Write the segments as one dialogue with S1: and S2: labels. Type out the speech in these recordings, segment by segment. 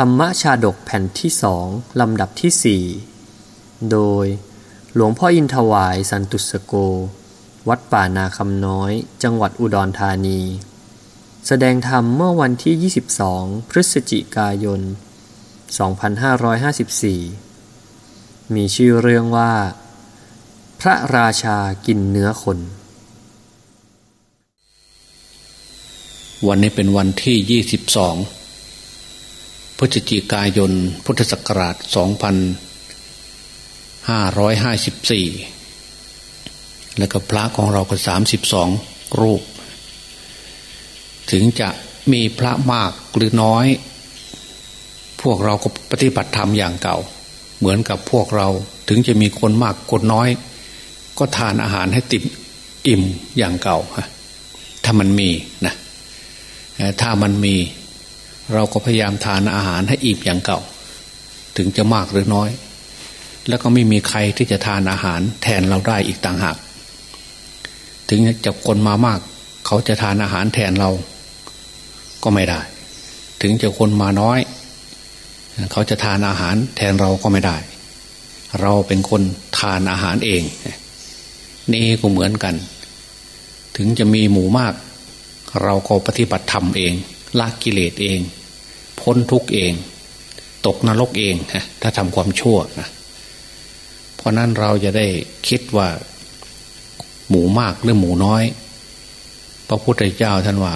S1: ธรรมชาดกแผ่นที่สองลำดับที่สี่โดยหลวงพ่ออินทวายสันตุสโก วัดป่านาคำน้อย จังหวัดอุดรธานี แสดงธรรมเมื่อวันที่ 22 พฤศจิกายน 2554 มีชื่อเรื่องว่า พระราชากินเนื้อคน
S2: วันนี้เป็นวันที่ 22 พฤศจิกายน พุทธศักราช 2554 แล้วก็พระของเราก็ 32 รูป ถึงจะมีพระมากหรือน้อย พวกเราก็ปฏิบัติธรรมอย่างเก่า เหมือนกับพวกเราถึงจะมีคนมากคนน้อย ก็ทานอาหารให้ติ่มอิ่มอย่างเก่า ถ้ามันมีนะถ้ามันมี เราก็พยายามทานอาหารให้อิ่มอย่างเก่า ถึงจะมากหรือน้อย แล้วก็ไม่มีใครที่จะทานอาหารแทนเราได้อีกต่างหาก ถึงจะคนมามาก เขาจะทานอาหารแทนเรา ก็ไม่ได้ ถึงจะคนมาน้อย เขาจะทานอาหารแทนเราก็ไม่ได้ เราเป็นคนทานอาหารเอง นี่ก็เหมือนกัน ถึงจะมีหมูมาก เราก็ปฏิบัติธรรมเองละกิเลสเอง พ้นทุกเอง ตกนรกเองฮะถ้าทำความชั่วนะเพราะนั้นเราจะได้คิดว่าหมูมากหรือหมูน้อย พระพุทธเจ้าท่านว่า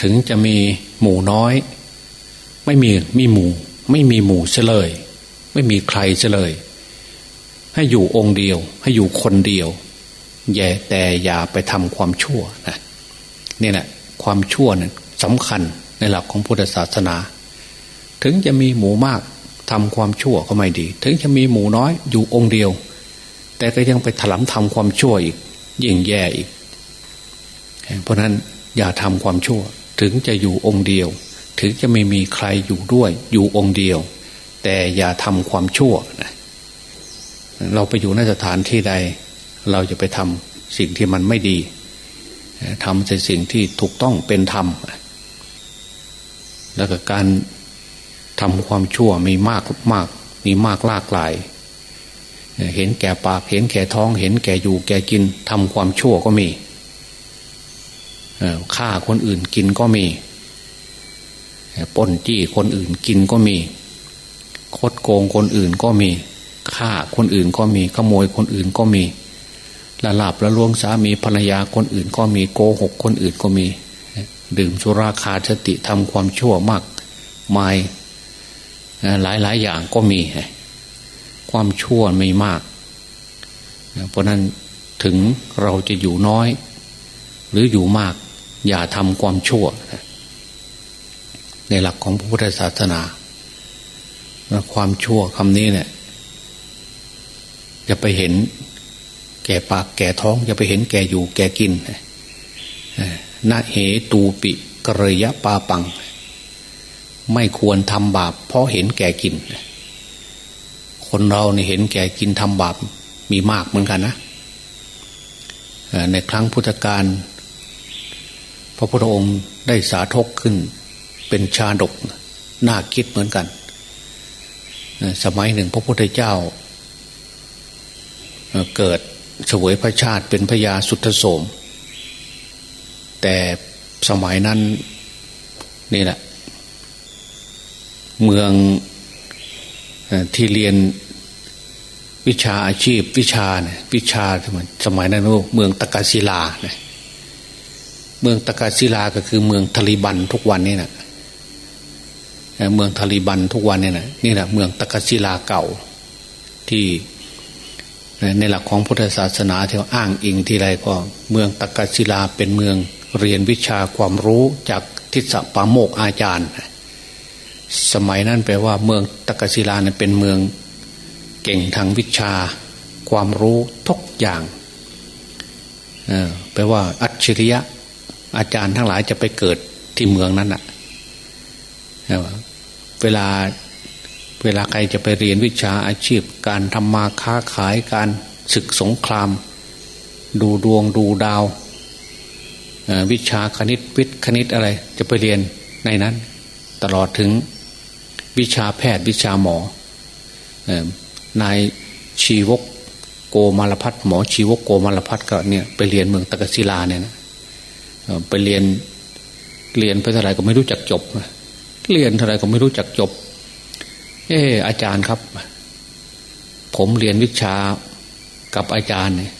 S2: ถึงจะมีหมูน้อย ไม่มีมีหมู ไม่มีหมูเฉลย ไม่มีใครเฉลย ให้อยู่องค์เดียว ให้อยู่คนเดียวแย่แต่อย่าไปทำความชั่วนะนี่แหละความชั่วเนี่ยสำคัญ ในหลักของพุทธศาสนา ถึงจะมีหมูมากทำความชั่วก็ไม่ดี ถึงจะมีหมูน้อยอยู่องค์เดียว แต่ก็ยังไปถลำทำความชั่วอีก ยิ่งแย่อีก เพราะนั้นอย่าทำความชั่ว ถึงจะอยู่องค์เดียว ถึงจะไม่มีใครอยู่ด้วย อยู่องค์เดียว แต่อย่าทำความชั่วนะเราไปอยู่ในสถานที่ใด เราจะไปทำสิ่งที่มันไม่ดีทำในสิ่งที่ถูกต้องเป็นธรรม แล้วก็การทำความชั่วมีมากมากมีมากลากหลาย เห็นแก่ปากเห็นแก่ท้อง เห็นแก่อยู่แก่กินทำความชั่วก็มีฆ่าคนอื่นกินก็มีป้นจี้คนอื่นกินก็มี คดโกงคนอื่นก็มีฆ่าคนอื่นก็มีขโมยคนอื่นก็มีละลาบละลวงสามีภรรยาคนอื่นก็มีโกหกคนอื่นก็มี ดื่มสุราคาสติทำความชั่วมากมายหลายหลายอย่างก็มี ความชั่วไม่มาก เพราะนั้นถึงเราจะอยู่น้อย หรืออยู่มาก อย่าทำความชั่ว ในหลักของพระพุทธศาสนา ความชั่วคำนี้เนี่ยจะไปเห็น แก่ปากแก่ท้อง อย่าไปเห็นแก่อยู่แก่กิน นาเหตูปิกระยะปาปัง ไม่ควรทำบาป เพราะเห็นแก่กิน คนเราเนี่ยเห็นแก่กินทำบาปมีมากเหมือนกันนะ ในครั้งพุทธกาลพระพุทธองค์ได้สาธกขึ้น เป็นชาดกน่าคิดเหมือนกัน สมัยหนึ่งพระพุทธเจ้า เกิดสวยพระชาติเป็นพญาสุทธโสม แต่สมัยนั้นนี่แหละ เมืองที่เรียนวิชาอาชีพวิชาเนี่ยวิชาสมัยนั้นเมืองตะกาศิลาเนี่ยเมืองตะกาศิลาก็คือเมืองทลีบันทุกวันนี่นะเมืองทลีบันทุกวันนี่นะนี่แหละเมืองตะกาศิลาเก่าที่ในหลักของพุทธศาสนาที่อ้างอิงทีไรก็ เมืองตะกศิลาเป็นเมือง เรียนวิชาความรู้จากทิศปาโมกอาจารย์ สมัยนั้นแปลว่าเมืองตะกศิลาเนี่ยเป็นเมืองเก่งทางวิชาความรู้ทุกอย่างแปลว่า อัจฉริยะ อาจารย์ทั้งหลายจะไปเกิดที่เมืองนั้นอะเวลาเวลาใครจะไปเรียนวิชาอาชีพ การทำมาค้าขายการศึกสงคราม ดูดวงดูดาว วิชาคณิตวิทย์คณิตอะไร จะไปเรียนในนั้น ตลอดถึงวิชาแพทย์วิชาหมอนายชีวกโกมารพัฒหมอชีวกโกมารพัฒก็เนี่ยไปเรียนเมืองตะกศิลาเนี่ยนะไปเรียนเรียนไปเท่าไรก็ไม่รู้จักจบเรียนเท่าไรก็ไม่รู้จักจบ เอออาจารย์ครับ ผมเรียนวิชากับอาจารย์เนี่ย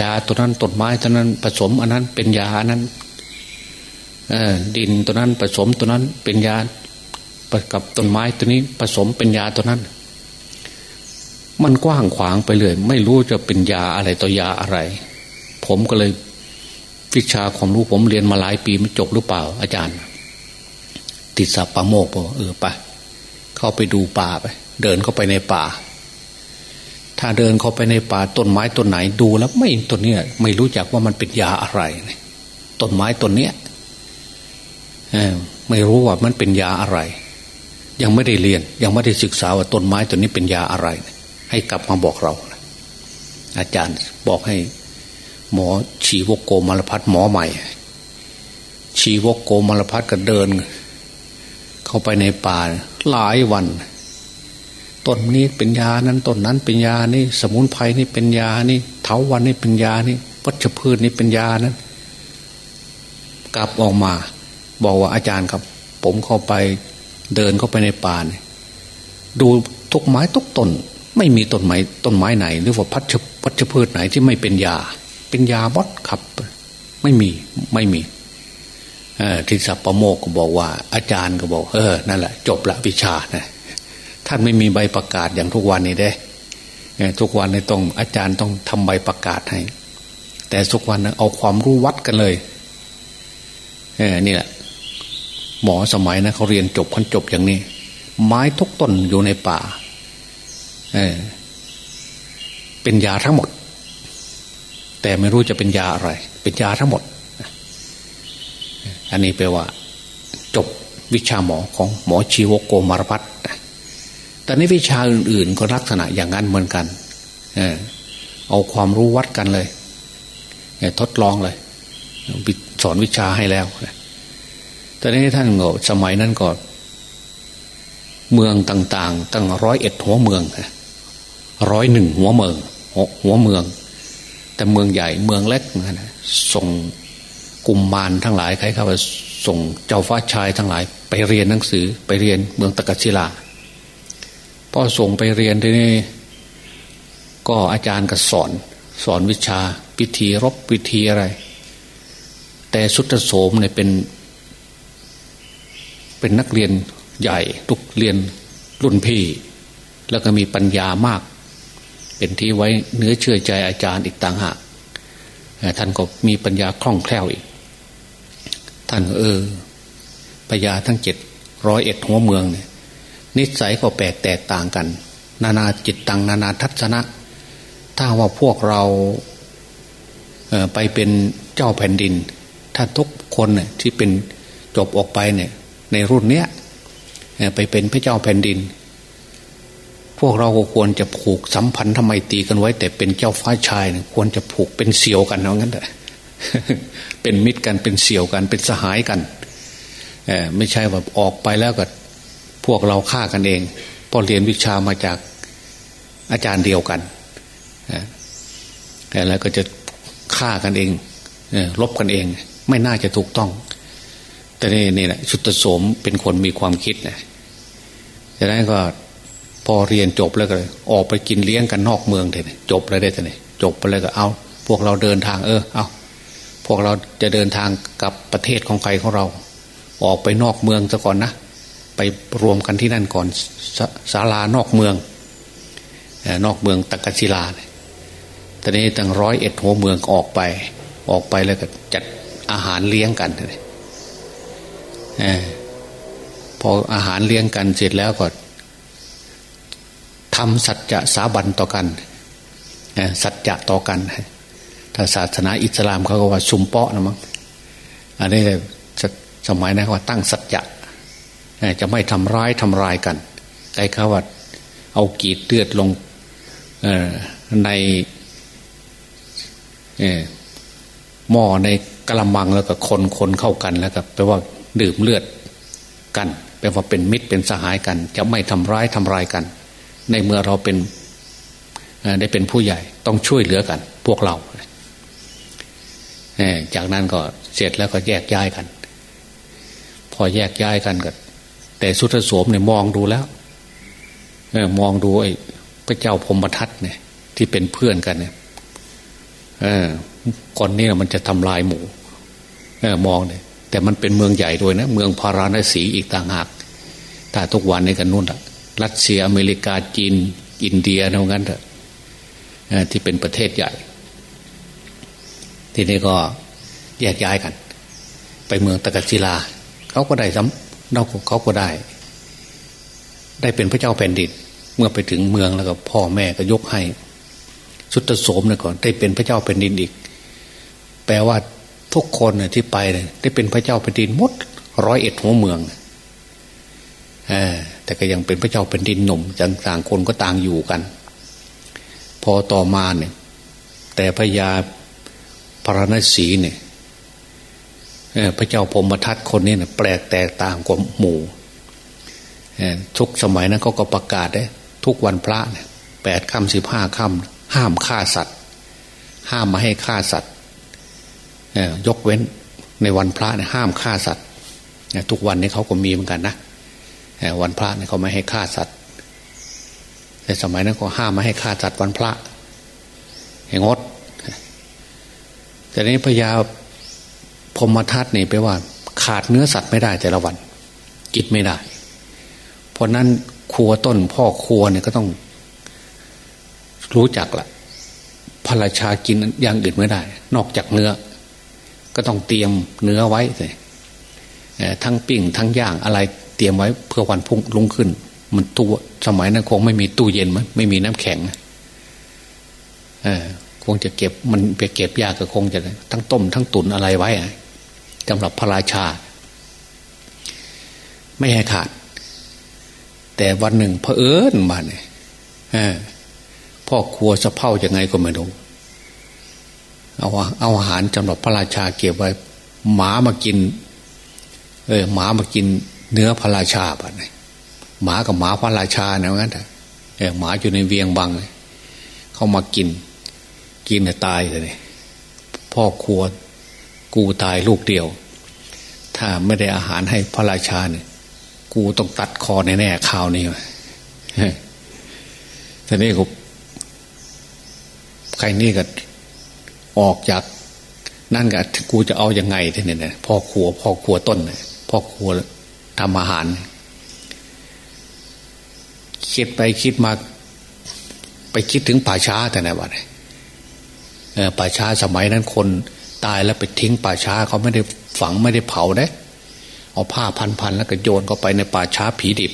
S2: ยาตัวนั้นต้นไม้ตัวนั้นผสมอันนั้นเป็นยาอันนั้นดินตัวนั้นผสมตัวนั้นเป็นยากับต้นไม้ตัวนี้ผสมเป็นยาตัวนั้น มันกว้างขวางไปเลย ไม่รู้จะเป็นยาอะไรตัวยาอะไร ผมก็เลยวิชาความรู้ผมเรียนมาหลายปีไมันจบหรือเปล่า อาจารย์ ติดสับปะโมกบอกเออไปเข้าไปดูป่าไป เดินเข้าไปในป่า ถ้าเดินเข้าไปในป่าต้นไม้ต้นไหนดูแล้วไม่ต้นเนี้ยไม่รู้จักว่ามันเป็นยาอะไรต้นไม้ต้นเนี้ยไม่รู้ว่ามันเป็นยาอะไร ยังไม่ได้เรียน ยังไม่ได้ศึกษาว่าต้นไม้ต้นนี้เป็นยาอะไร ให้กลับมาบอกเรา อาจารย์บอกให้ หมอชีวกโกมารพัฒหมอใหม่ ชีวกโกมารพัฒก็เดิน เข้าไปในป่าหลายวัน ต้นนี้เป็นยานั้นต้นนั้นเป็นยานี่ สมุนไพรนี่เป็นยานี่เถาวันนี่เป็นยานี่วัชพืชนี่เป็นยานั้นกลับออกมา บอกว่าอาจารย์ครับ ผมเข้าไปเดินเข้าไปในป่าเนี่ยดูทุกไม้ทุกต้น ไม่มีต้นไม้ต้นไม้ไหน หรือว่าพัชพัชพืชไหนที่ไม่เป็นยา เป็นยาบดครับ ไม่มีไม่มีทิศประโมกก็บอกว่า อาจารย์ก็บอก เออนั่นแหละ จบละวิชานะ ท่านไม่มีใบประกาศอย่างทุกวันนี้ได้ทุกวันนี้ต้องอาจารย์ต้องทำใบประกาศให้ แต่ทุกวันนะเอาความรู้วัดกันเลยเนี่แหละหมอสมัยนะเขาเรียนจบคันจบอย่างนี้ ไม้ทุกต้นอยู่ในป่าเอเป็นยาทั้งหมด แต่ไม่รู้จะเป็นยาอะไร เป็นยาทั้งหมด อันนี้แปลว่า จบวิชาหมอของหมอชีวโกมารพัฒน์ แต่ในวิชาอื่น ๆ ก็ลักษณะอย่างนั้นเหมือนกัน เออเอาความรู้วัดกันเลยทดลองเลยสอนวิชาให้แล้วแต่นี้ท่านก็สมัยนั้นก็เมืองต่าง ๆ ตั้งร้อยเอ็ดหัวเมืองร้อยหนึ่งหัวเมืองหัวเมือง แต่เมืองใหญ่เมืองเล็กนะส่งกลุ่มมารทั้งหลายใครเข้าไปส่งเจ้าฟ้าชายทั้งหลาย ไปเรียนหนังสือไปเรียนเมืองตะกัศิลา อส่งไปเรียนที่นี่ก็อาจารย์ก็สอน สอนวิชาพิธีรบพิธีอะไร แต่สุตโสมเนี่ยเป็น เป็นนักเรียนใหญ่ทุกเรียนรุ่นพี่ แล้วก็มีปัญญามาก เป็นที่ไว้เนื้อเชื่อใจอาจารย์อีกต่างหากท่านก็มีปัญญาคล่องแคล่วอีก ท่านเออพญาทั้งเจ็ดร้อยเอ็ดหัวเมืองเนี่ย นิสัยก็แปลกแตกต่างกัน นานาจิตตังนานาทัศนะ ถ้าว่าพวกเราไปเป็นเจ้าแผ่นดิน ถ้าทุกคนเนี่ยที่เป็นจบออกไปเนี่ย ในรุ่นเนี้ยไปเป็นพระเจ้าแผ่นดิน พวกเราก็ควรจะผูกสัมพันธ์ทำไมตีกันไว้ แต่เป็นเจ้าฟ้าชายควรจะผูกเป็นเสี่ยวกันเอางั้นแหละเป็นมิตรกันเป็นเสี่ยวกันเป็นสหายกันไม่ใช่ว่าออกไปแล้วก็ พวกเราฆ่ากันเองพอเรียนวิชามาจากอาจารย์เดียวกันแล้วก็จะฆ่ากันเองลบกันเอง ไม่น่าจะถูกต้อง แต่นี่นี่แหละชุดโสมเป็นคนมีความคิดนะดังนั้นก็พอเรียนจบแล้วก็ออกไปกินเลี้ยงกันนอกเมืองเลยจบแล้วได้แต่ไหนจบไปแล้วก็เอา พวกเราเดินทางเออ เอาพวกเราจะเดินทางกับประเทศของใครของเรา ออกไปนอกเมืองซะก่อนนะ ไปรวมกันที่นั่นก่อนศาลานอกเมืองนอกเมืองตักกศิลาตอนนี้ตั้งร้อยเอ็ดหัวเมืองออกไป ออกไปแล้วก็จัดอาหารเลี้ยงกันเลยพออาหารเลี้ยงกันเสร็จแล้วก็ทำสัจจะสาบันต่อกันสัจจะต่อกันถ้าศาสนาอิสลามเขาก็ว่าชุมเปาะนะมั้งอันนี้สมัยนั้นว่าตั้งสัจจะ จะไม่ทำร้ายทำลายกันใครเขาว่าเอากีดเลือดลงในหม้อในกระมังแล้วก็คนคนเข้ากันแล้วก็แปลว่าดื่มเลือดกันแปลว่าเป็นมิตรเป็นสหายกัน จะไม่ทำร้ายทำลายกัน ในเมื่อเราเป็นได้เป็นผู้ใหญ่ต้องช่วยเหลือกัน พวกเราจากนั้นก็เสร็จแล้วก็แยกย้ายกัน พอแยกย้ายกันก็ แต่สุทโสมเนี่ยมองดูแล้วมองดูไอ้พระเจ้าพมทัตเนี่ย ที่เป็นเพื่อนกันเนี่ยเออก่อนนี้มันจะทำลายหมู่เอมองเลยแต่มันเป็นเมืองใหญ่ด้วยนะ เมืองพาราณสีอีกต่างหากแต่ทุกวันนี้กันนู่นอะรัสเซียอเมริกาจีน อินเดียเท่านั้นเถอะที่เป็นประเทศใหญ่ ทีนี้ก็แยกย้ายกัน ไปเมืองตะกัศิลา เขาก็ได้ ซ้ำนอกเขาก็ได้ ได้เป็นพระเจ้าแผ่นดินเมื่อไปถึงเมืองแล้วก็พ่อแม่ก็ยกให้สุตโสมเนี่ยก่อนได้เป็นพระเจ้าแผ่นดินอีก แปลว่าทุกคนที่ไปเนี่ยได้เป็นพระเจ้าแผ่นดินหมดร้อยเอ็ดหัวเมืองแต่ก็ยังเป็นพระเจ้าแผ่นดินหนุ่มต่างคนก็ต่างอยู่กัน พอต่อมาเนี่ย แต่พญาพระนศีเนี่ย พระเจ้าพมทัตคนนี้นี่ยแปลกแตกต่างกว่าหมู่ทุกสมัยนั้นเขาก็ประกาศได้ทุกวันพระแปดค่ำสิบห้าค่ำห้ามฆ่าสัตว์ ห้ามมาให้ฆ่าสัตว์ยกเว้นในวันพระเนี่ยห้ามฆ่าสัตว์ทุกวันนี้เขาก็มีเหมือนกันนะวันพระเนี่ยเขาไม่ให้ฆ่าสัตว์ในสมัยนั้นก็ห้ามไม่ให้ฆ่าสัตว์วันพระให้งดแต่นี้พญา พมทัตนี่ไปว่า ขาดเนื้อสัตว์ไม่ได้แต่ละวัน กินไม่ได้ เพราะนั้นครัวต้นพ่อครัวเนี่ยก็ต้องรู้จักละพระราชากินอย่างอื่นไม่ได้ นอกจากเนื้อ ก็ต้องเตรียมเนื้อไว้เลยทั้งปิ้งทั้งย่างอะไรเตรียมไว้เพื่อวันพุ่งลุงขึ้น มันตู้สมัยนั้นคงไม่มีตู้เย็นมั้ยไม่มีน้ำแข็งเอคงจะเก็บมันไปเก็บยากก็คงจะทั้งต้มทั้งตุนอะไรไว้ สำหรับพระราชา ไม่ให้ขาด แต่วันหนึ่งเพอเอิญมาเนี่ยพ่อครัวสะเพ่ายังไงก็ไม่รู้เอาเอาอาหารสำหรับพระราชาเก็บไว้ หมามากิน เออหมามากินเนื้อพระราชาแบบนี้หมากับหมาพระราชาเนี่ยงั้นแต่หมาอยู่ในเวียงบังเขามากิน กินเนี่ตายเลยพ่อครัว กูตายลูกเดียว ถ้าไม่ได้อาหารให้พระราชาเนี่ยกูต้องตัดคอแน่ๆข่าวนี้ทีนี้กูใครนี่ก็ออกจากนั่นก็กูจะเอาอยัางไงทีนี้เนี่ยพ่อครัวพ่อครัวต้นพ่อครัวทำอาหารคิดไปคิดมา ไปคิดถึงป่าช้าแต่ไหนวะเนี่ยป่าช้าสมัยนั้นคน ตายแล้วไปทิ้งป่าช้าเขาไม่ได้ฝังไม่ได้เผาได้เอาผ้าพันๆแล้วก็โยนเข้าไปในป่าช้าผีดิบ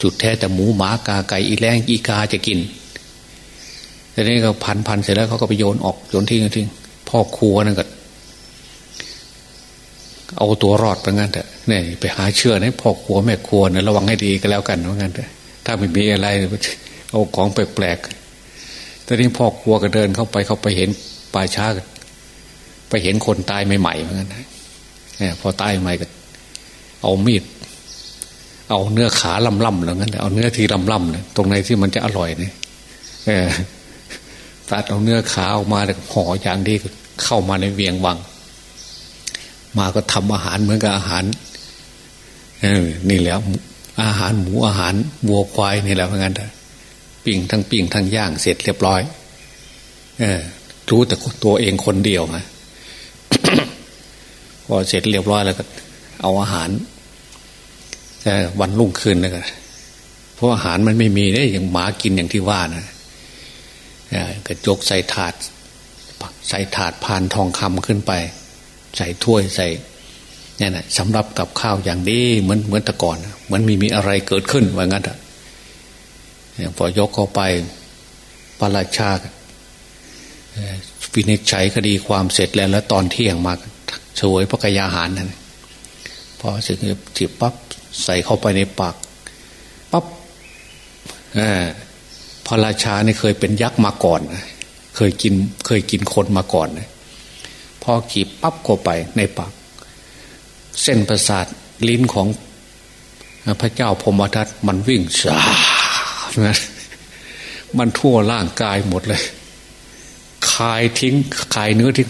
S2: จุดแท้แต่หมูหมากาไก่อีแรงอีกาจะกินแต่นี้ก็พันพันเสร็จแล้วเขาก็ไปโยนออกโยนทิ้งทิ้งพ่อครัวนั่นก็เอาตัวรอดไปงั้นเถอะเนี่ยไปหาเชื่อนะพ่อครัวแม่ครัวเนี่ยระวังให้ดีก็แล้วกันว่างั้นเถอะถ้าไม่มีอะไรเอาของแปลกๆต่นี้พ่อครัวก็เดินเข้าไปเขาไปเห็นป่าช้า ไปเห็นคนตายใหม่ๆเหมือนกันเนี่ยพอตายใหม่ก็ เอามีด เอาเนื้อขาล่ำๆแล้วงั้นเอาเนื้อที่ล่ำๆเนี่ยตรงไหนที่มันจะอร่อยเนี่ยตัดเอาเนื้อขาออกมาห่ออย่างดีเข้ามาในเวียงวัง มาก็ทำอาหารเหมือนกับอาหารนี่แล้วอาหารหมูอาหารวัวควายนี่แหละเหมือนกันปิ้งทั้งปิ้งทั้งย่างเสร็จเรียบร้อย เออรู้แต่ตัวเองคนเดียวนะ พอเสร็จเรียบร้อยแล้วก็ เอาอาหารวันรุ่งคืนนะก็เพราะอาหารมันไม่มีได้อย่างหมากินอย่างที่ว่านะก็ยกใส่ถาด ใส่ถาดพานทองคำขึ้นไป ใส่ถ้วยใส่เนี่ยนะสำหรับกับข้าวอย่างดีเหมือนเหมือนต่ก่อนเหมือนมีมีอะไรเกิดขึ้นว่างั้นอะพอยกเข้าไปพระราชาวินิจฉัยคดีความเสร็จแล้วแล้วตอนเที่ยงมา ช่วยพระกยาหารนั่นพอสร็จจิบปั๊บใส่เข้าไปในปากปั๊บพระราชาเนี่เคยเป็นยักษ์มาก่อน เคยกินเคยกินคนมาก่อนพอขีบปั๊บเข้าไปในปาก เส้นประสาทลิ้นของพระเจ้าพมทัตมันวิ่งสามันทั่วร่างกายหมดเลย คายทิ้ง คายเนื้อทิ้ง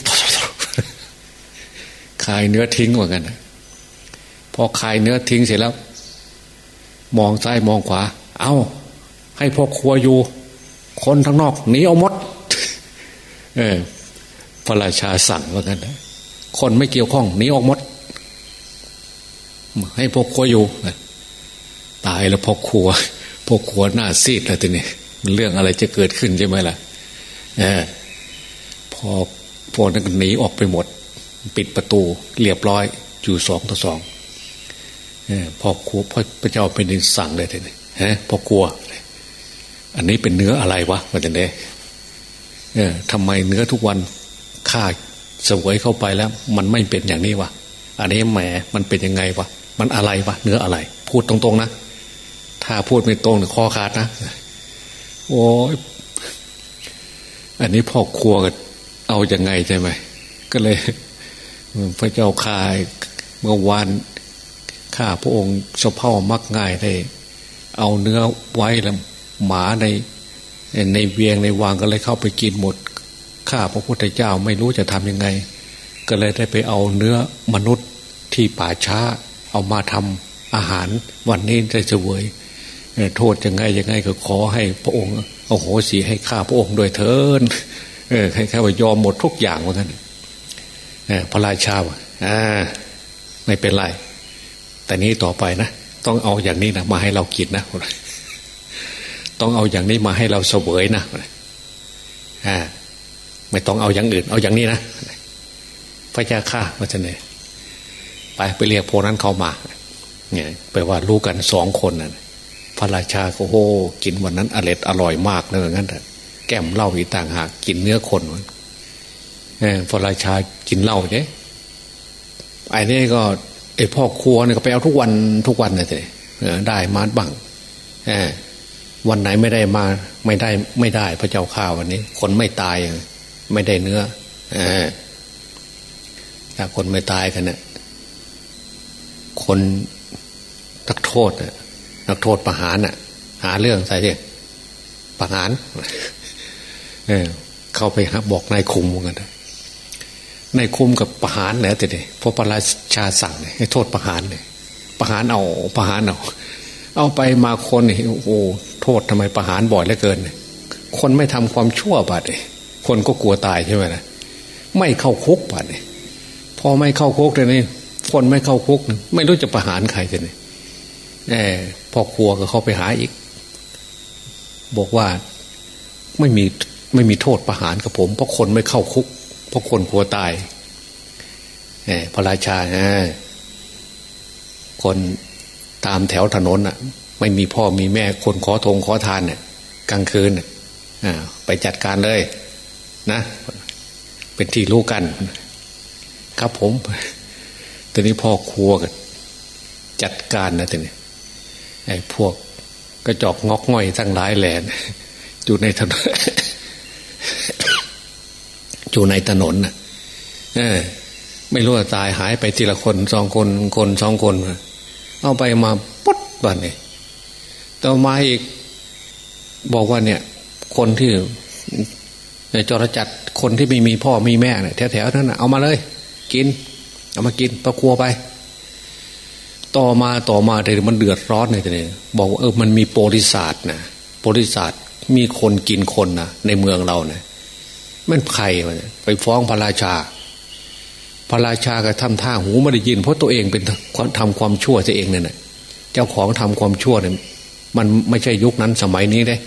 S2: คายเนื้อทิ้งเหมือนกันพอคายเนื้อทิ้งเสร็จแล้ว มองซ้ายมองขวา เอา้า ให้พ่อครัวอยู่ คนทั้งนอกหนีเอาหมด เออพระราชาสั่งว่ากันคนไม่เกี่ยวข้องหนีออกหมด ให้พ่อครัวอยู่ตายแล้วพ่อครัวพ่อครัวหน้าซีดแล้วทีนี้มันเรื่องอะไรจะเกิดขึ้นใช่ไหมล่ะเออพอพอนั้นหนีออกไปหมด ปิดประตูเรียบร้อยอยู่สองต่อสองพอครัวพระเจ้าเป็นดินสั่งเลยทีนี้ฮะพอกลัว อันนี้เป็นเนื้ออะไรวะมาแต่เนี้เออทำไมเนื้อทุกวันข้าสวยเข้าไปแล้ว มันไม่เป็นอย่างนี้วะอันนี้แหมมันเป็นยังไงวะมันอะไรวะเนื้ออะไร พูดตรงๆนะถ้าพูดไม่ตรงคอขาดนะโอ้ยอันนี้พ่อครัวกันเอาอยัางไงใช่ไหมก็เลย พระเจ้าคายเมื่อวานข้าพระองค์เฉพาะมักง่ายได้เอาเนื้อไว้แล้วหมาในในเวียงในวางก็เลยเข้าไปกินหมด ข้าพระพุทธเจ้าไม่รู้จะทำยังไง ก็เลยได้ไปเอาเนื้อมนุษย์ที่ป่าช้า เอามาทำอาหารวันนี้ได้เฉวยโทษยังไงยังไงก็ขอให้พระองค์ เอาโหสีให้ข้าพระองค์โดยเทินเออให้ข้าว่ายอมหมดทุกอย่างเหมือนกัน พระราชาอ่าไม่เป็นไร แต่นี้ต่อไปนะ ต้องเอาอย่างนี้นะมาให้เรากินนะต้องเอาอย่างนี้มาให้เราเสวยนะอ่าไม่ต้องเอาอย่างอื่น เอาอย่างนี้นะพระเจ้าข้าว่าจะเนี่ยไปไปเรียกพวกนั้นเข้ามาเนี่ยแปลว่ารู้กันสองคนนะ่ะพระราชาก็โหกินวันนั้นอร่อยอร่อยมากเลยงั้นแต่แก้มเหล้าอีต่างหากกินเนื้อคน พระราชากินเหล้าเนี่ยไอ้นี่ก็ไอ้พ่อครัวเนี่ยก็ไปเอาทุกวันทุกวันเลยได้มาบังวันไหนไม่ได้มาไม่ได้ไม่ได้พระเจ้าข้าวันนี้ คนไม่ตายไม่ได้เนื้อถ้าคนไม่ตายกันเนี่ยคนนักโทษนักโทษประหารน่ะ หาเรื่องใส่เนี่ยประหารเออเข้าไปบอกนายคุมกันนายคุมกับประหารแล้วแต่เนี่ยพอประราชาสั่งเนี่ยให้โทษประหารเนี่ยประหารเอาประหารเอาเอาไปมาคนเนี่ยโอ้โทษทำไมประหารบ่อยเหลือเกิน คนไม่ทำความชั่วบาดเลยคนก็กลัวตายใช่ไหมนะไม่เข้าคุกบาดเลยพอไม่เข้าคุกเลยนี่คนไม่เข้าคุก ไม่รู้จะประหารใครเลยแอบพอครัวก็เข้าไปหาอีก บอกว่าไม่มีไม่มีโทษประหารกับผม เพราะคนไม่เข้าคุก เพราะคนกลัวตายแอบพระราชาคนตามแถวถนนอะ ไม่มีพ่อมีแม่คนขอทงขอทานเนี่ยกลางคืนอ่าไปจัดการเลย นะ เป็นที่รู้กัน ครับผมตอนนี้พ่อครัวกันจัดการนะตอนนี้ไอ้พวกกระจอกงอกง่อยทั้งหลายแหลนอยู่ในถนน อยู่ในถนนน่ะเออ ไม่รู้ว่าตายหายไปทีละคนสองคนคนสองคน เอาไปมาปุ๊บบันนี่ต่อมาอีกบอกว่าเนี่ย คนที่ในจรจัดคนที่ไม่มีพ่อมีแม่เนี่ยแถวๆนั้นเอามาเลย กิน เอามากินประครัวไป ต่อมาต่อมาเดี๋ยวมันเดือดร้อนเลยทีนี้บอกว่าเออมันมีโปริศาสนะโปริศาสมีคนกินคนนะในเมืองเราเนะี่ย มันใครไปฟ้องพระราชา พระราชาก็ทำท่าหูไม่ได้ยิน เพราะตัวเองเป็นทำความชั่วตัวเองเนี่ยเจ้าของทำความชั่วเนี่ยมันไม่ใช่ยุคนั้นสมัยนี้เลย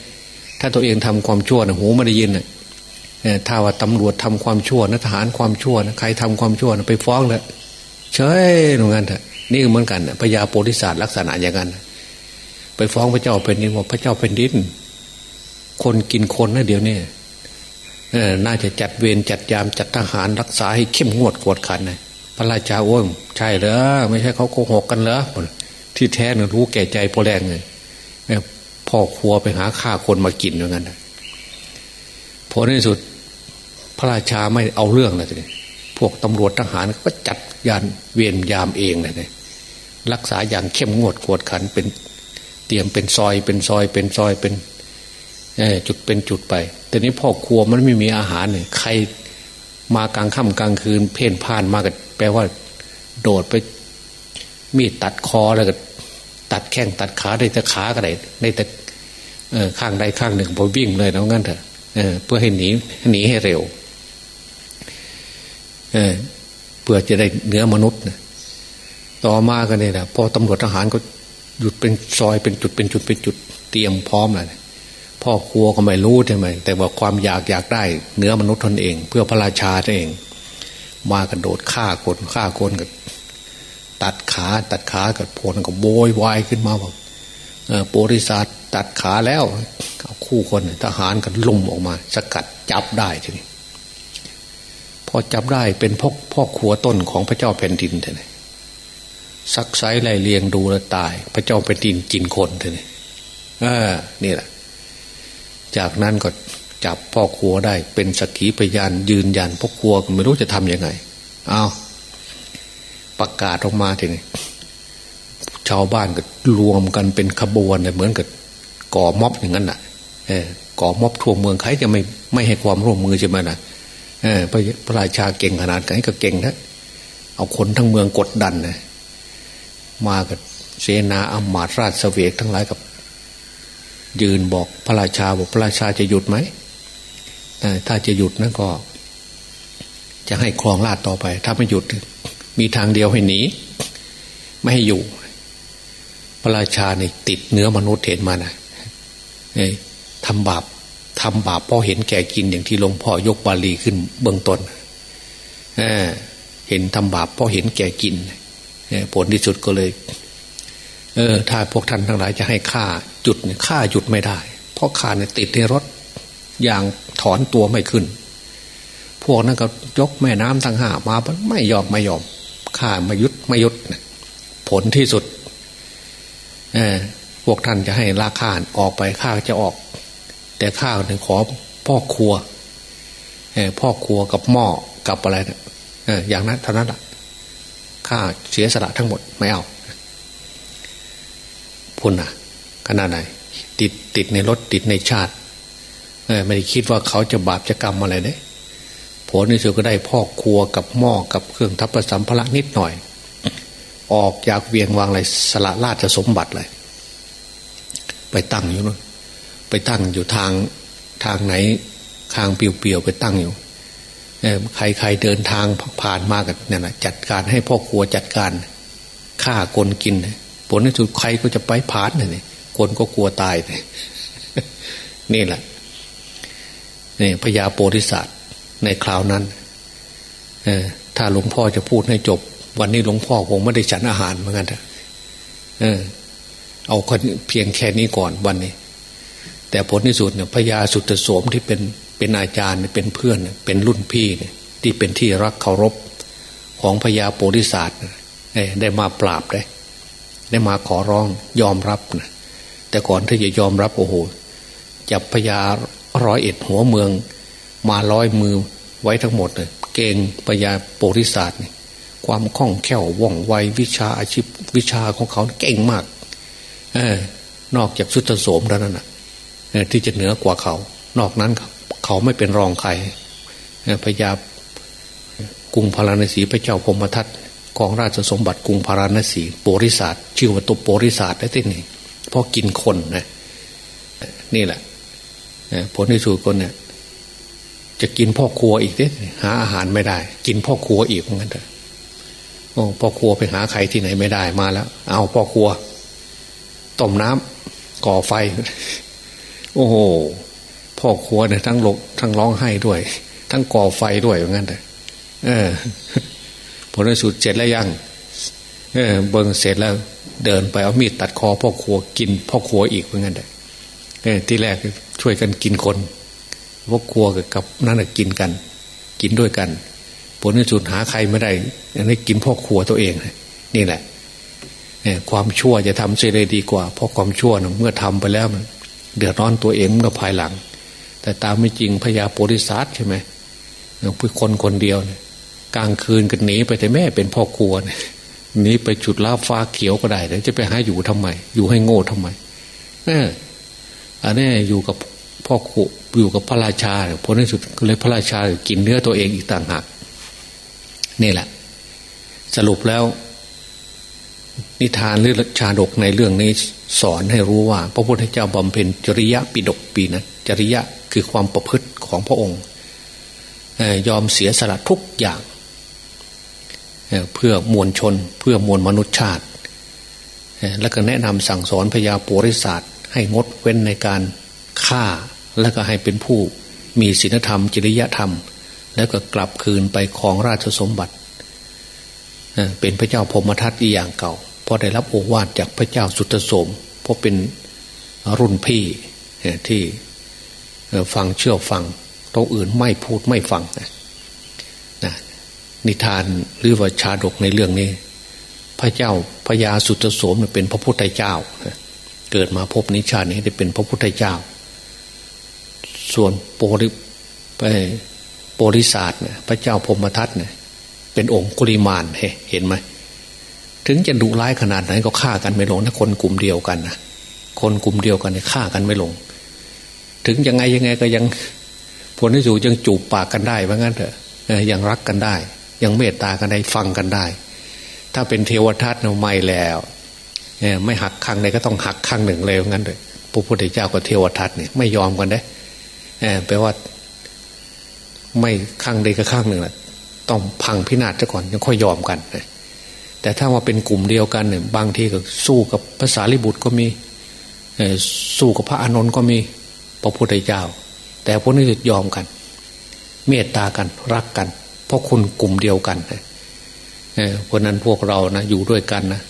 S2: ถ้าตัวเองทำความชั่วนะหูไม่ได้ยินเนี่ยถ้าว่าตำรวจทำความชั่วนะทหารความชั่วนะใครทำความชั่วนะไปฟ้องเลยเฉยหมือนกันเถอะนี่เหมือนกันพญาโพธิสัตว์ลักษณะอย่างนั้นไปฟ้องพระเจ้าเป็นดินว่าพระเจ้าเป็นดิน คนกินคนนะเดี๋ยวนี้ น่าจะจัดเวรจัดยามจัดทหารรักษาให้เข้มงวดกวดขันนะพระราชาโอ้ยใช่เหรอไม่ใช่เขาโกหกกันเหรอที่แท้เนี่ยรู้แก่ใจพอแรงเลยพ่อครัวไปหาฆ่าคนมากินอย่างนั้นพอในสุดพระราชาไม่เอาเรื่องเลยทีพวกตำรวจทหารก็จัดยานเวียามเองเลยรักษาอย่างเข้มงวดกวดขันเป็นเตรียมเป็นซอยเป็นซอยเป็นซอยเป็น จุดเป็นจุดไป แต่นี้พ่อครัวมันไม่มีอาหารเนี่ยใครมากลางค่ำกลางคืน เพ่นพ่านมาก็แปลว่า โดดไป มีดตัดคอแล้วก็ ตัดแข้งตัดขาได้แต่ขาก็ได้ได้แต่ข้างใดข้างหนึ่งพอวิ่งเลยแล้วงั้นเถอะเพื่อให้หนีหนีให้เร็วเเพื่อจะได้เนื้อมนุษย์ต่อมากันเนี่ยนะพอตำรวจทหารก็หยุดเป็นซอยเป็นจุดเป็นจุดเป็นจุดเตรียมพร้อมเลย พ่อครัวก็ไม่รู้ใช่ไหมแต่ว่าความอยากอยากได้เนื้อมนุษย์ตนเอง เพื่อพระราชาตนเอง มากระโดดฆ่าคนฆ่าคนกับตัดขาตัดขากับพลก็โบยวายขึ้นมาบอกโปริษัทตัดขาแล้วเอาคู่คนทหารกันลุ่มออกมา สกัดจับได้ทีนี้พอจับได้เป็นพ่อพ่อครัวต้นของพระเจ้าแผ่นดินทีนี้ซักไซไล่เลียงดูแลตาย พระเจ้าแผ่นดินกินคนทีนี้เออนี่แหละ จากนั้นก็จับพ่อครัวได้เป็นสักขีพยานยืนยันพ่อครัวไม่รู้จะทำยังไง เอาประกาศออกมาทีนี้ชาวบ้านก็รวมกันเป็นขบวนเหมือนกับก่อม็อบอย่างนั้นน่ะเออก่อม็อบทั่วเมืองใครจะไม่ไม่ให้ความร่วมมือใช่ไหมนะเออพระราชาเก่งขนาดไหนก็เก่งนะเอาคนทั้งเมืองกดดันนะมากับเสนาอมาตราชเสวกทั้งหลายกับ ยืนบอกพระราชาบอกพระราชาจะหยุดไหมถ้าจะหยุดนั่นก็ จะให้คลองลาดต่อไป ถ้าไม่หยุด มีทางเดียวให้หนีไม่ให้อยู่ พระราชาเนี่ติดเนื้อมนุษย์เห็นมานะทำบาปทำบาปพ่อเห็นแก่กินอย่างที่หลวงพ่อยกบาลีขึ้นเบื้องต้นเเห็นทำบาปพ่อเห็นแก่กินผลที่สุดก็เลย เออ ถ้าพวกท่านทั้งหลายจะให้ฆ่า จุดฆ่ยข้าหยุดไม่ได้ เพราะฆ่าเนี่ยติดในรถอย่างถอนตัวไม่ขึ้น พวกนั้นก็ยกแม่น้ำทั้งห้ามาไม่ยอมไม่ยอมฆ่าไม่ยุดไม่ยุดผลที่สุดเออพวกท่านจะให้ลาข้านออกไปข้าจะออก แต่ข้าหนึ่งขอพ่อครัวเออพ่อครัวกับหม้อกับอะไรเนะอย่างนั้นเท่านั้นแหละข้าเสียสละทั้งหมดไม่เอาพุ่นอะ ขนาดไหนติดติดในรถติดในชาติไม่ได้คิดว่าเขาจะบาปจะกรรมอะไรเนี่ยผลในสุดก็ได้พ่อครัวกับหม้อกับเครื่องทัพประสัมภาระนิดหน่อย ออกจากเวียงวางเลยสละราชสมบัติเลย ไปตั้งอยู่นู้นไปตั้งอยู่ทางทางไหนทางเปลี่ยวๆไปตั้งอยู่ใครใครเดินทางผ่านมากันเนี่ยนะจัดการให้พ่อครัวจัดการฆ่าคนกินผลที่สุดใครก็จะไปผ่านเนี่ย คนก็กลัวตายเนี่ยนี่แหละนี่พญาโพธิสัตว์ในคราวนั้นถ้าหลวงพ่อจะพูดให้จบ วันนี้หลวงพ่อคงไม่ได้ฉันอาหารเหมือนกันเออเอาเพียงแค่นี้ก่อนวันนี้ แต่ผลที่สุดเนี่ยพญาสุตโสมที่เป็นเป็นอาจารย์เป็นเพื่อนเป็นรุ่นพี่เนี่ยที่เป็นที่รักเคารพของพญาโพธิสัตว์ได้มาปราบได้ ได้มาขอร้องยอมรับนะ แต่ก่อนที่จะยอมรับโอ้โหจับพญาร้อยเอ็ดหัวเมือง มาร้อยมือไว้ทั้งหมดเลยเก่งพญาโพธิสัตว์เนี่ยความคล่องแคล่วว่องไววิชาอาชีพวิชาของเขาเก่งมากออนอกจากสุตโสมแล้วนั่นนะที่จะเหนือกว่าเขา นอกนั้นเขาไม่เป็นรองใครพญากรุงพาราณสีพระเจ้าพมทัตของราชสมบัติกรุงพาราณสีโปริศาส์ชื่อว่าตัวโปริศาสได้ที่นี่ เพราะกินคนนะนี่แหละผลที่สุดคนเนี่ย จะกินพ่อครัวอีกเด้หาอาหารไม่ได้ กินพ่อครัวอีกเหมือนกันเถอะโอ้พ่อครัวไปหาใครที่ไหนไม่ได้มาแล้ว เอาพ่อครัวต้มน้ำก่อไฟ โอ้โหพ่อครัวเนี่ยทั้งหลกทั้งร้องไห้ด้วย ทั้งก่อไฟด้วยอย่างนั้นเลยเออผลที่สุดเสร็จแล้วยัง เออเบิ่งเสร็จแล้วเดินไปเอามีดตัดคอพ่อครัวกินพ่อครัวอีกเหมือนกันเลยที่แรกช่วยกันกินคนพ่อครัวกับนั่นกินกัน กินด้วยกันผลที่สุดหาใครไม่ได้ยังได้กินพ่อครัวตัวเองนี่แหละความชั่วจะทำเสียเลยดีกว่า เพราะความชั่วนะเมื่อทำไปแล้วมันเดือดร้อนตัวเองเมื่อภายหลัง แต่ตามไม่จริงพญาโพธิสัตว์ใช่ไหมคนคนเดียวเนี่ยกลางคืนกันหนีไปแต่แม่เป็นพ่อครัวเนี่ย หนีไปจุดลาฟ้าเขียวก็ได้แต่จะไปหาอยู่ทำไม อยู่ให้โง่ทำไมเอออันนี้อยู่กับพ่อขุอยู่กับพระราชาผลในสุดก็เลยพระราชากินเนื้อตัวเองอีกต่างหากนี่แหละ สรุปแล้ว นิทานเรื่องชาดกในเรื่องนี้ สอนให้รู้ว่า พระพุทธเจ้าบำเพ็ญจริยะปิดกปีนะจริยะคือความประพฤติของพระองค์ยอมเสียสละทุกอย่าง เพื่อมวลชน เพื่อมวลมนุษยชาติ แล้วก็แนะนำสั่งสอนพญาปุริศาสตร์ให้งดเว้นในการฆ่า แล้วก็ให้เป็นผู้มีศีลธรรม จริยธรรม แล้วก็กลับคืนไปของราชสมบัติ เป็นพระเจ้าพมทัตอีอย่างเก่าพอได้รับโอวาทจากพระเจ้าสุตโสมเพราะเป็นรุ่นพี่ที่ฟังเชื่อฟังตัวอื่นไม่พูดไม่ฟังนะ นิทานหรือว่าชาดกในเรื่องนี้ พระเจ้าพญาสุตโสมเป็นพระพุทธเจ้า เกิดมาพบนิชานี้ได้เป็นพระพุทธเจ้า ส่วนโปริไปโปริศาสเนี่ยพระเจ้าพมทัตเนี่ยเป็นองค์กุลิมานเห็นไหมถึงจะดุร้ายขนาดไหนก็ฆ่ากันไม่ลงนะคนกลุ่มเดียวกันนะคนกลุ่มเดียวกันเนี่ยฆ่ากันไม่ลง ถึงยังไงยังไงก็ยังผลที่สุดยังจูบปากกันได้ว่างั้นเถอะยังรักกันได้ ยังเมตตากันได้ฟังกันได้ ถ้าเป็นเทวทัตเราไม่แล้วไม่หักข้างใดก็ต้องหักข้างหนึ่งเลยงั้นเลยพระพุทธเจ้ากับเทวทัตเนี่ยไม่ยอมกันได้แปลว่า ไม่ข้างใดก็ข้างหนึ่งแหละต้องพังพินาศซะก่อนยังค่อยยอมกันแต่ถ้าว่าเป็นกลุ่มเดียวกันเนี่ยบางทีก็สู้กับภาษาลิบุตรก็มีสู้กับพระอานนท์ก็มีพระพุทธเจ้า แต่พวกนี้ยอมกัน เมตตากันรักกัน เพราะคุณกลุ่มเดียวกันเพราะนั้นพวกเรานะอยู่ด้วยกันนะ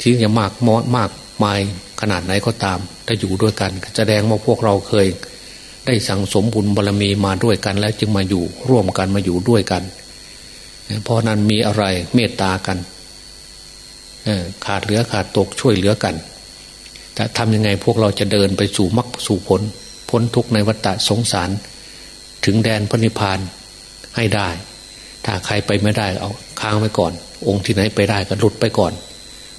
S2: ที่จะมากมอดมากมายขนาดไหนก็ตาม ถ้าอยู่ด้วยกันแสดงว่าพวกเราเคย ได้สั่งสมบุญบารรมีมาด้วยกัน แล้วจึงมาอยู่ร่วมกันมาอยู่ด้วยกัน เพราะนั้นมีอะไรเมตตากันขาดเหลือขาดตกช่วยเหลือกันแต่ทำยังไงพวกเราจะเดินไปสู่มรรคสู่ผล พ้นทุกในวัฏสงสาร ถึงแดนพระนิพพานให้ได้ ถ้าใครไปไม่ได้เอาค้างไว้ก่อน องค์ที่ไหนไปได้ก็หลุดไปก่อน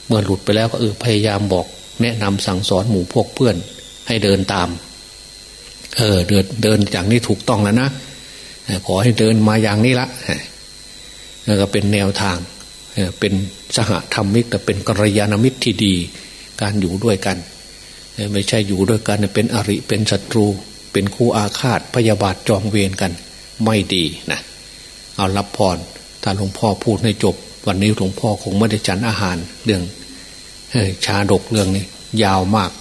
S2: เมื่อหลุดไปแล้วก็เออพยายามบอก แนะนำสั่งสอนหมู่พวกเพื่อน ให้เดินตาม เออเดินเดินอย่างนี้ถูกต้องแล้วนะขอให้เดินมาอย่างนี้ละแล้วก็เป็นแนวทางเป็นสหธรรมิกแต่เป็นกัลยาณมิตรที่ดี การอยู่ด้วยกัน ไม่ใช่อยู่ด้วยกันเป็นอริเป็นศัตรู เป็นคู่อาฆาตพยาบาทจองเวรกัน ไม่ดีนะ เอารับพรถ้าหลวงพ่อพูดให้จบ วันนี้หลวงพ่อคงไม่ได้ฉันอาหารเรื่องชาดกเรื่องนี้ ยาวมาก